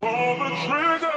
Pull the trigger.